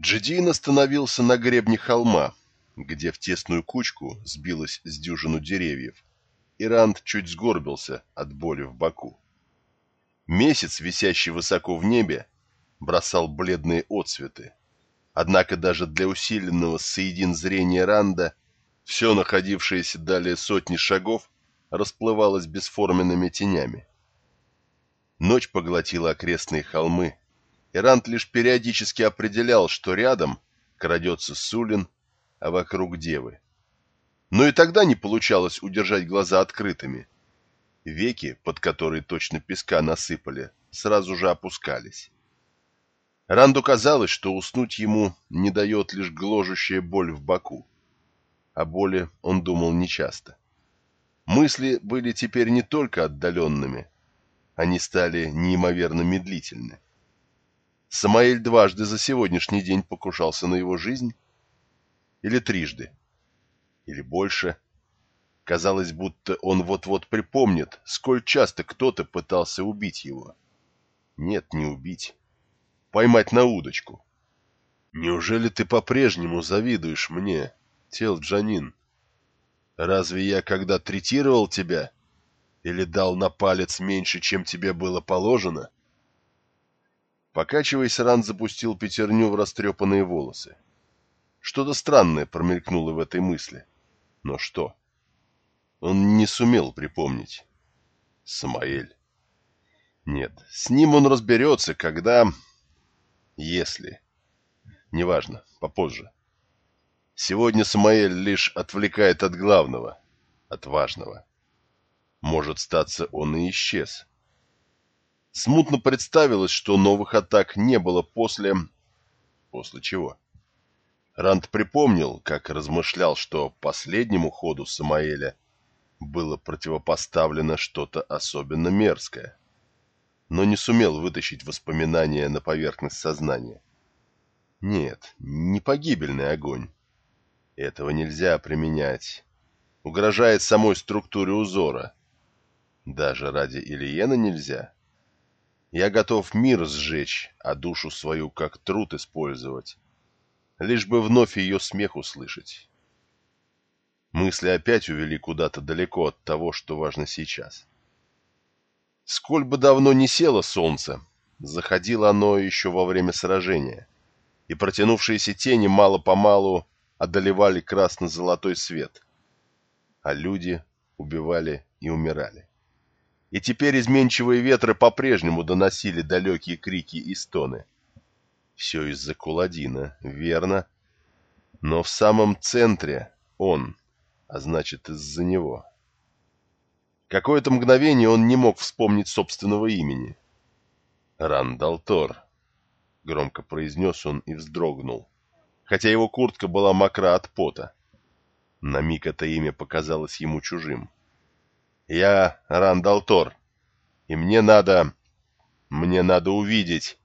Джедин остановился на гребне холма, где в тесную кучку сбилась с дюжину деревьев, и Ранд чуть сгорбился от боли в боку. Месяц, висящий высоко в небе, бросал бледные отсветы. Однако даже для усиленного соедин зрения Ранда все находившееся далее сотни шагов расплывалось бесформенными тенями. Ночь поглотила окрестные холмы, и Ранд лишь периодически определял, что рядом крадется Сулин, а вокруг девы. Но и тогда не получалось удержать глаза открытыми. Веки, под которые точно песка насыпали, сразу же опускались. Ранду казалось, что уснуть ему не дает лишь гложущая боль в боку. О боли он думал нечасто. Мысли были теперь не только отдаленными, они стали неимоверно медлительны. Самаэль дважды за сегодняшний день покушался на его жизнь? Или трижды? Или больше? Казалось, будто он вот-вот припомнит, сколь часто кто-то пытался убить его. Нет, не убить. Поймать на удочку. Неужели ты по-прежнему завидуешь мне, Тел Джанин? Разве я когда третировал тебя? Или дал на палец меньше, чем тебе было положено? Покачиваясь, Ран запустил пятерню в растрепанные волосы. Что-то странное промелькнуло в этой мысли. Но что? Он не сумел припомнить. Самаэль. Нет, с ним он разберется, когда... Если. Неважно, попозже. Сегодня Самаэль лишь отвлекает от главного, от важного. Может, статься он и исчез. Смутно представилось, что новых атак не было после... После чего? Ранд припомнил, как размышлял, что последнему ходу Самаэля было противопоставлено что-то особенно мерзкое, но не сумел вытащить воспоминания на поверхность сознания. Нет, не погибельный огонь. Этого нельзя применять. Угрожает самой структуре узора. Даже ради Ильена нельзя. Я готов мир сжечь, а душу свою как труд использовать. Лишь бы вновь ее смех услышать. Мысли опять увели куда-то далеко от того, что важно сейчас. Сколь бы давно не село солнце, заходило оно еще во время сражения, и протянувшиеся тени мало-помалу одолевали красно-золотой свет, а люди убивали и умирали. И теперь изменчивые ветры по-прежнему доносили далекие крики и стоны. Все из-за Куладина, верно? Но в самом центре он, а значит из-за него. Какое-то мгновение он не мог вспомнить собственного имени. «Рандалтор», — громко произнес он и вздрогнул хотя его куртка была мокра от пота. На миг это имя показалось ему чужим. «Я Рандалтор, и мне надо... мне надо увидеть...»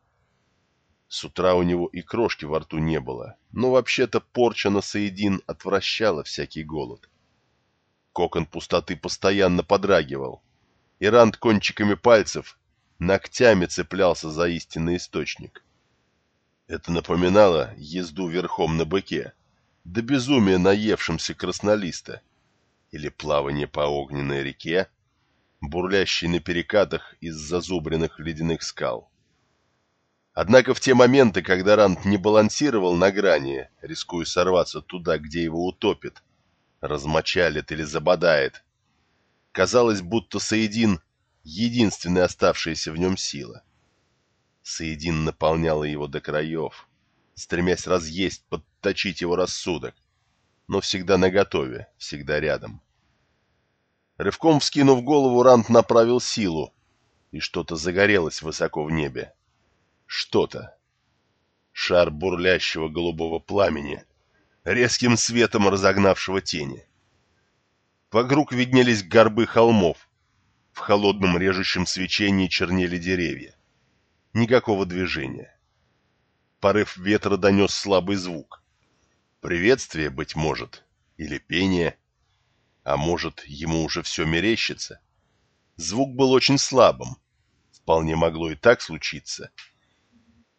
С утра у него и крошки во рту не было, но вообще-то порча на Саидин отвращала всякий голод. Кокон пустоты постоянно подрагивал, и Ранд кончиками пальцев ногтями цеплялся за истинный источник. Это напоминало езду верхом на быке, до безумия наевшимся краснолиста, или плавание по огненной реке, бурлящей на перекатах из зазубренных ледяных скал. Однако в те моменты, когда Рант не балансировал на грани, рискуя сорваться туда, где его утопит, размочалит или забодает, казалось, будто Саидин — единственная оставшаяся в нем сила — Саидин наполняла его до краев, стремясь разъесть, подточить его рассудок, но всегда наготове, всегда рядом. Рывком вскинув голову, Рант направил силу, и что-то загорелось высоко в небе. Что-то. Шар бурлящего голубого пламени, резким светом разогнавшего тени. Вокруг виднелись горбы холмов, в холодном режущем свечении чернели деревья никакого движения. Порыв ветра донес слабый звук. Приветствие, быть может, или пение, а может, ему уже все мерещится. Звук был очень слабым, вполне могло и так случиться.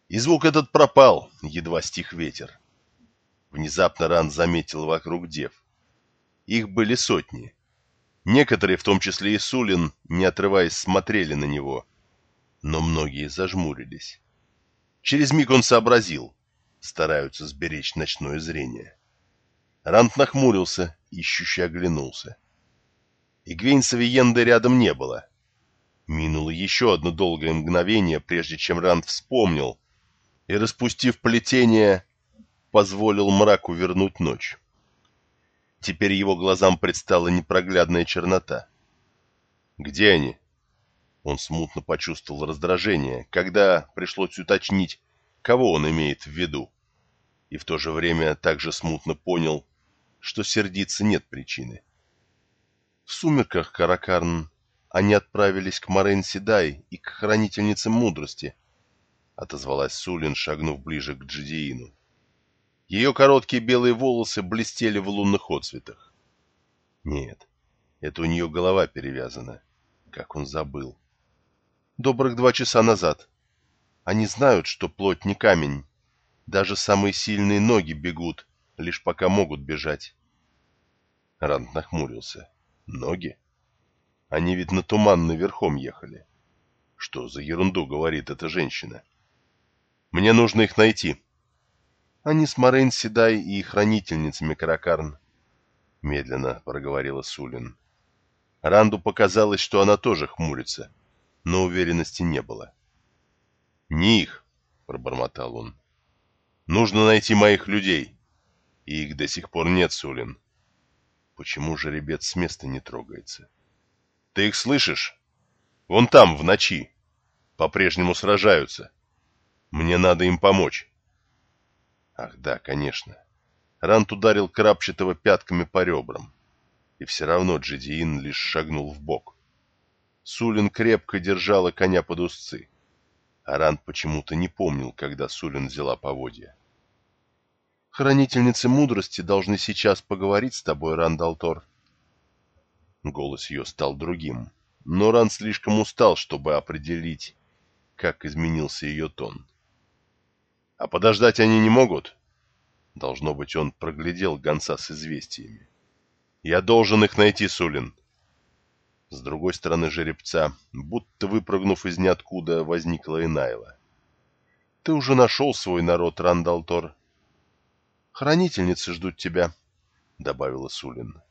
И звук этот пропал, едва стих ветер. Внезапно Ран заметил вокруг дев. Их были сотни. Некоторые, в том числе и Сулин, не отрываясь, смотрели на него, но многие зажмурились. Через миг он сообразил, стараются сберечь ночное зрение. Рант нахмурился, ищуще оглянулся. Игвейн Савиенды рядом не было. Минуло еще одно долгое мгновение, прежде чем Рант вспомнил, и, распустив плетение, позволил мраку вернуть ночь. Теперь его глазам предстала непроглядная чернота. «Где они?» Он смутно почувствовал раздражение, когда пришлось уточнить, кого он имеет в виду. И в то же время также смутно понял, что сердиться нет причины. В сумерках Каракарн они отправились к Морейн Седай и к Хранительнице Мудрости, отозвалась Сулин, шагнув ближе к Джидиину. Ее короткие белые волосы блестели в лунных отцветах. Нет, это у нее голова перевязана. Как он забыл добрых два часа назад. Они знают, что плоть не камень. Даже самые сильные ноги бегут, лишь пока могут бежать. Ранд нахмурился. Ноги? Они ведь на туманный верхом ехали. Что за ерунду говорит эта женщина? Мне нужно их найти. Они с Морейн Седай и хранительницами Каракарн. Медленно проговорила Сулин. Ранду показалось, что она тоже хмурится. — но уверенности не было. «Не их», — пробормотал он. «Нужно найти моих людей. И их до сих пор нет, Сулин. Почему жеребец с места не трогается? Ты их слышишь? Вон там, в ночи. По-прежнему сражаются. Мне надо им помочь». Ах да, конечно. Рант ударил крапчатого пятками по ребрам. И все равно Джидиин лишь шагнул в бок. Сулин крепко держала коня под узцы. Аран почему-то не помнил, когда Сулин взяла поводья. «Хранительницы мудрости должны сейчас поговорить с тобой, Рандалтор». Голос ее стал другим, но Ран слишком устал, чтобы определить, как изменился ее тон. «А подождать они не могут?» Должно быть, он проглядел гонца с известиями. «Я должен их найти, Сулин. С другой стороны жеребца, будто выпрыгнув из ниоткуда, возникла Инайла. «Ты уже нашел свой народ, Рандалтор. Хранительницы ждут тебя», — добавила Сулин.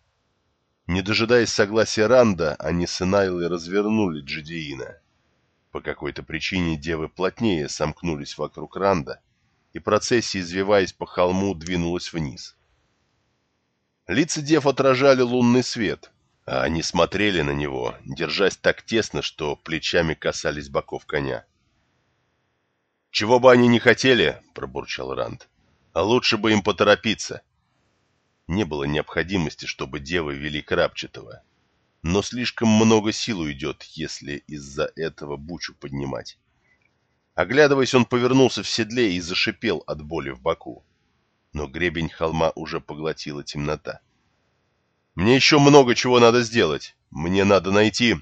Не дожидаясь согласия Ранда, они с Инайлой развернули Джидиина. По какой-то причине девы плотнее сомкнулись вокруг Ранда, и процессия, извиваясь по холму, двинулась вниз. Лица дев отражали лунный свет — а они смотрели на него, держась так тесно, что плечами касались боков коня. «Чего бы они ни хотели», — пробурчал Ранд, — «а лучше бы им поторопиться». Не было необходимости, чтобы девы вели Крапчатого, но слишком много сил уйдет, если из-за этого бучу поднимать. Оглядываясь, он повернулся в седле и зашипел от боли в боку. Но гребень холма уже поглотила темнота. Мне еще много чего надо сделать. Мне надо найти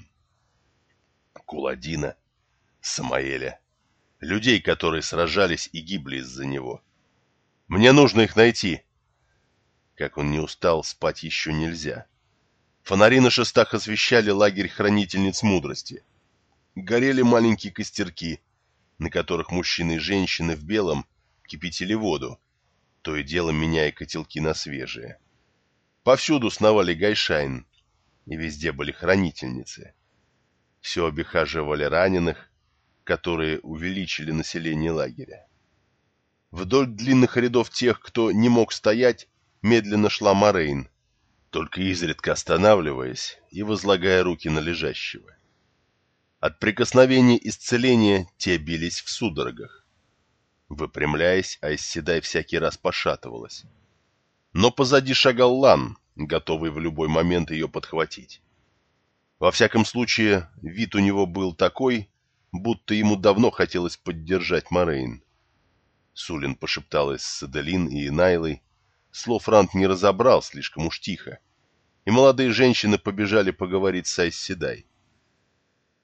Куладина, Самаэля, людей, которые сражались и гибли из-за него. Мне нужно их найти. Как он не устал, спать еще нельзя. Фонари на шестах освещали лагерь хранительниц мудрости. Горели маленькие костерки, на которых мужчины и женщины в белом кипятили воду, то и дело меняя котелки на свежие. Повсюду сновали гайшайн, и везде были хранительницы. Все обихаживали раненых, которые увеличили население лагеря. Вдоль длинных рядов тех, кто не мог стоять, медленно шла Морейн, только изредка останавливаясь и возлагая руки на лежащего. От прикосновения исцеления те бились в судорогах. Выпрямляясь, Айсседай всякий раз пошатывалась но позади шагал Лан, готовый в любой момент ее подхватить. Во всяком случае, вид у него был такой, будто ему давно хотелось поддержать Морейн. Сулин пошепталась с Аделин и Найлой. Слов Рант не разобрал, слишком уж тихо. И молодые женщины побежали поговорить с Айсседай.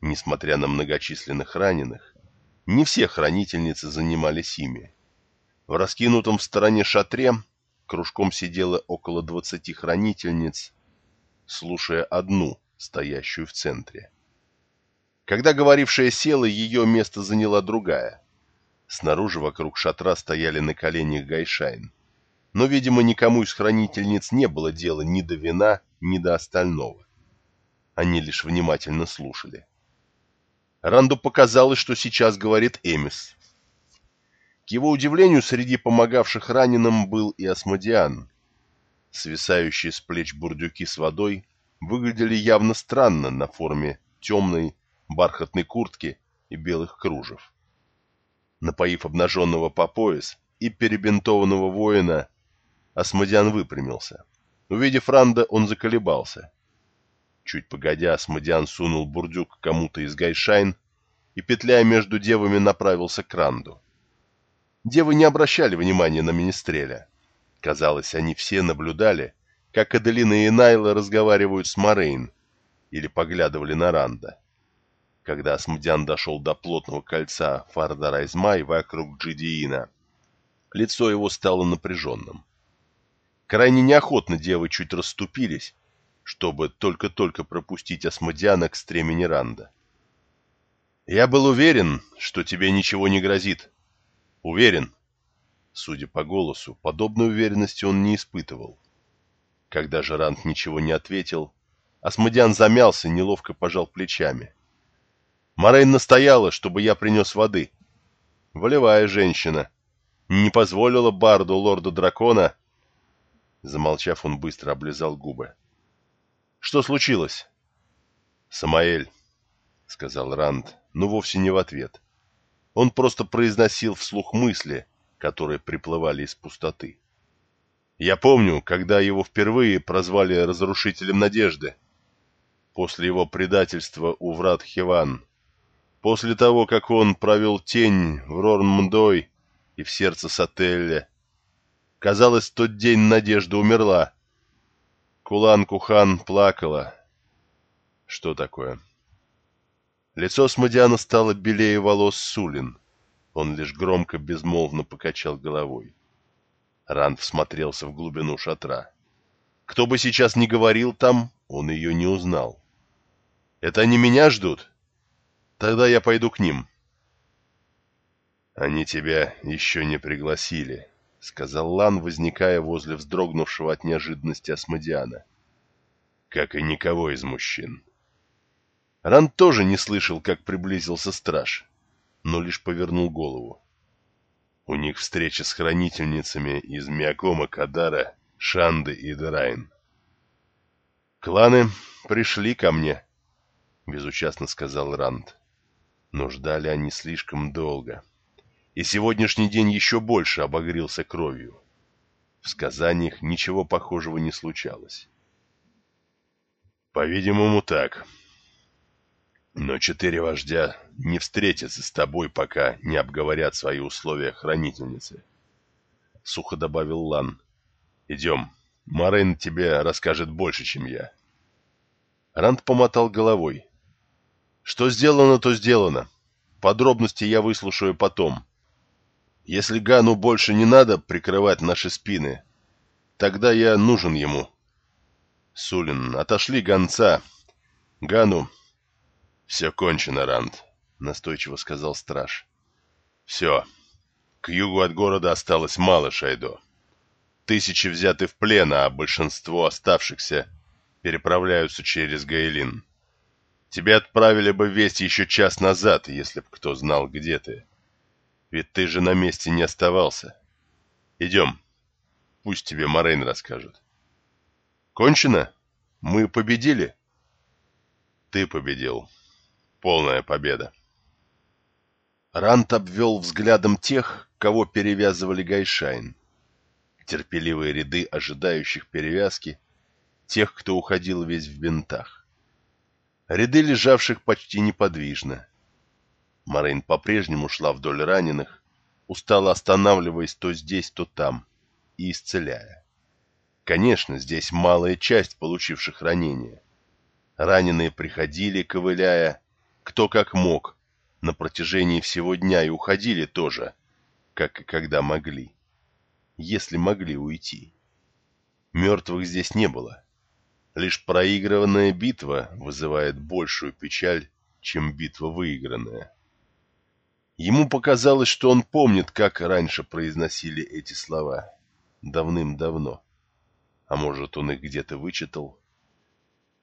Несмотря на многочисленных раненых, Не все хранительницы занимались ими. В раскинутом в стороне шатре кружком сидело около двадцати хранительниц, слушая одну, стоящую в центре. Когда говорившая села, ее место заняла другая. Снаружи вокруг шатра стояли на коленях Гайшайн. Но, видимо, никому из хранительниц не было дела ни до вина, ни до остального. Они лишь внимательно слушали. Ранду показалось, что сейчас говорит Эмис. К его удивлению, среди помогавших раненым был и Асмодиан. Свисающие с плеч бурдюки с водой выглядели явно странно на форме темной бархатной куртки и белых кружев. Напоив обнаженного по пояс и перебинтованного воина, Асмодиан выпрямился. Увидев Ранда, он заколебался. Чуть погодя, Асмодиан сунул бурдюк кому-то из гайшайн и, петляя между девами, направился к Ранду. Девы не обращали внимания на Министреля. Казалось, они все наблюдали, как Аделина и Найла разговаривают с Морейн или поглядывали на Ранда. Когда Асмодиан дошел до плотного кольца Фардарайзмай вокруг Джидиина, лицо его стало напряженным. Крайне неохотно девы чуть расступились, чтобы только-только пропустить Асмодиана к стремени Ранда. «Я был уверен, что тебе ничего не грозит. Уверен». Судя по голосу, подобной уверенности он не испытывал. Когда же Ранд ничего не ответил, Асмодиан замялся, неловко пожал плечами. Морейн настояла, чтобы я принес воды. Волевая женщина. Не позволила Барду, лорду дракона, Замолчав, он быстро облизал губы. «Что случилось?» «Самаэль», — сказал Ранд, но вовсе не в ответ. Он просто произносил вслух мысли, которые приплывали из пустоты. «Я помню, когда его впервые прозвали Разрушителем Надежды. После его предательства у врат Хиван. После того, как он провел тень в Рормндой и в сердце Сателле, Казалось, тот день Надежда умерла. Кулан Кухан плакала. Что такое? Лицо Смодиана стало белее волос Сулин. Он лишь громко, безмолвно покачал головой. Ранд всмотрелся в глубину шатра. Кто бы сейчас ни говорил там, он ее не узнал. «Это они меня ждут? Тогда я пойду к ним». «Они тебя еще не пригласили», — сказал Лан, возникая возле вздрогнувшего от неожиданности Асмодиана. «Как и никого из мужчин». Ран тоже не слышал, как приблизился страж, но лишь повернул голову. У них встреча с хранительницами из Миакома Кадара, Шанды и Дерайн. «Кланы пришли ко мне», — безучастно сказал Ранд. Но ждали они слишком долго и сегодняшний день еще больше обогрелся кровью. В сказаниях ничего похожего не случалось. По-видимому, так. Но четыре вождя не встретятся с тобой, пока не обговорят свои условия хранительницы. Сухо добавил Лан. Идем. Марин тебе расскажет больше, чем я. Ранд помотал головой. Что сделано, то сделано. Подробности я выслушаю потом. Если Гану больше не надо прикрывать наши спины, тогда я нужен ему. Сулин, отошли гонца. Гану... Все кончено, Ранд, настойчиво сказал страж. Все. К югу от города осталось мало, Шайдо. Тысячи взяты в плен, а большинство оставшихся переправляются через Гайлин. Тебе отправили бы весть еще час назад, если б кто знал, где ты. Ведь ты же на месте не оставался. Идем. Пусть тебе Морейн расскажет. Кончено? Мы победили? Ты победил. Полная победа. Ранд обвел взглядом тех, кого перевязывали Гайшайн. Терпеливые ряды ожидающих перевязки, тех, кто уходил весь в бинтах. Ряды лежавших почти неподвижно, Марин по-прежнему шла вдоль раненых, устало останавливаясь то здесь, то там, и исцеляя. Конечно, здесь малая часть получивших ранения. Раненые приходили, ковыляя, кто как мог, на протяжении всего дня и уходили тоже, как и когда могли. Если могли уйти. Мертвых здесь не было. Лишь проигрыванная битва вызывает большую печаль, чем битва выигранная. Ему показалось, что он помнит, как раньше произносили эти слова. Давным-давно. А может, он их где-то вычитал?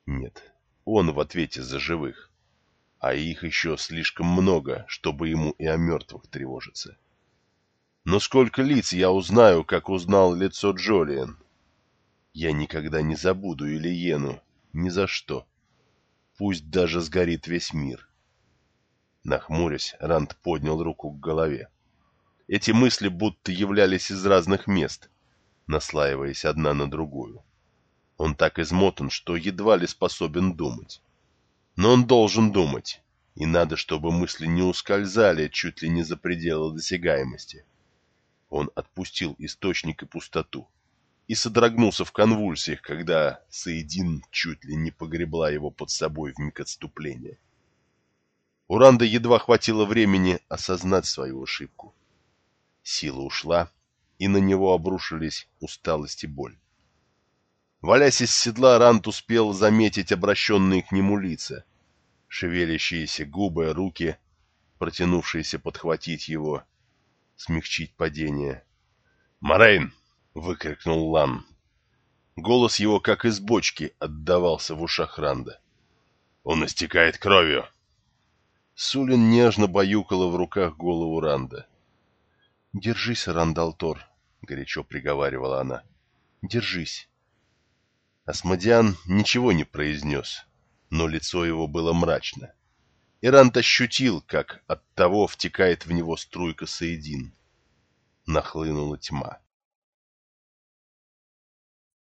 Нет, он в ответе за живых. А их еще слишком много, чтобы ему и о мертвых тревожиться. Но сколько лиц я узнаю, как узнал лицо Джолиен. Я никогда не забуду Ильену, ни за что. Пусть даже сгорит весь мир. Нахмурясь, Ранд поднял руку к голове. Эти мысли будто являлись из разных мест, наслаиваясь одна на другую. Он так измотан, что едва ли способен думать. Но он должен думать, и надо, чтобы мысли не ускользали чуть ли не за пределы досягаемости. Он отпустил источник и пустоту и содрогнулся в конвульсиях, когда Саидин чуть ли не погребла его под собой в миг отступления. У Ранда едва хватило времени осознать свою ошибку. Сила ушла, и на него обрушились усталость и боль. Валясь из седла, Ранд успел заметить обращенные к нему лица, шевелящиеся губы, руки, протянувшиеся подхватить его — смягчить падение. «Морейн!» — выкрикнул Лан. Голос его, как из бочки, отдавался в ушах Ранда. «Он истекает кровью!» Сулин нежно баюкала в руках голову Ранда. «Держись, Рандалтор!» — горячо приговаривала она. «Держись!» Асмодиан ничего не произнес, но лицо его было мрачно. Ирант ощутил, как от того втекает в него струйка Саидин. Нахлынула тьма.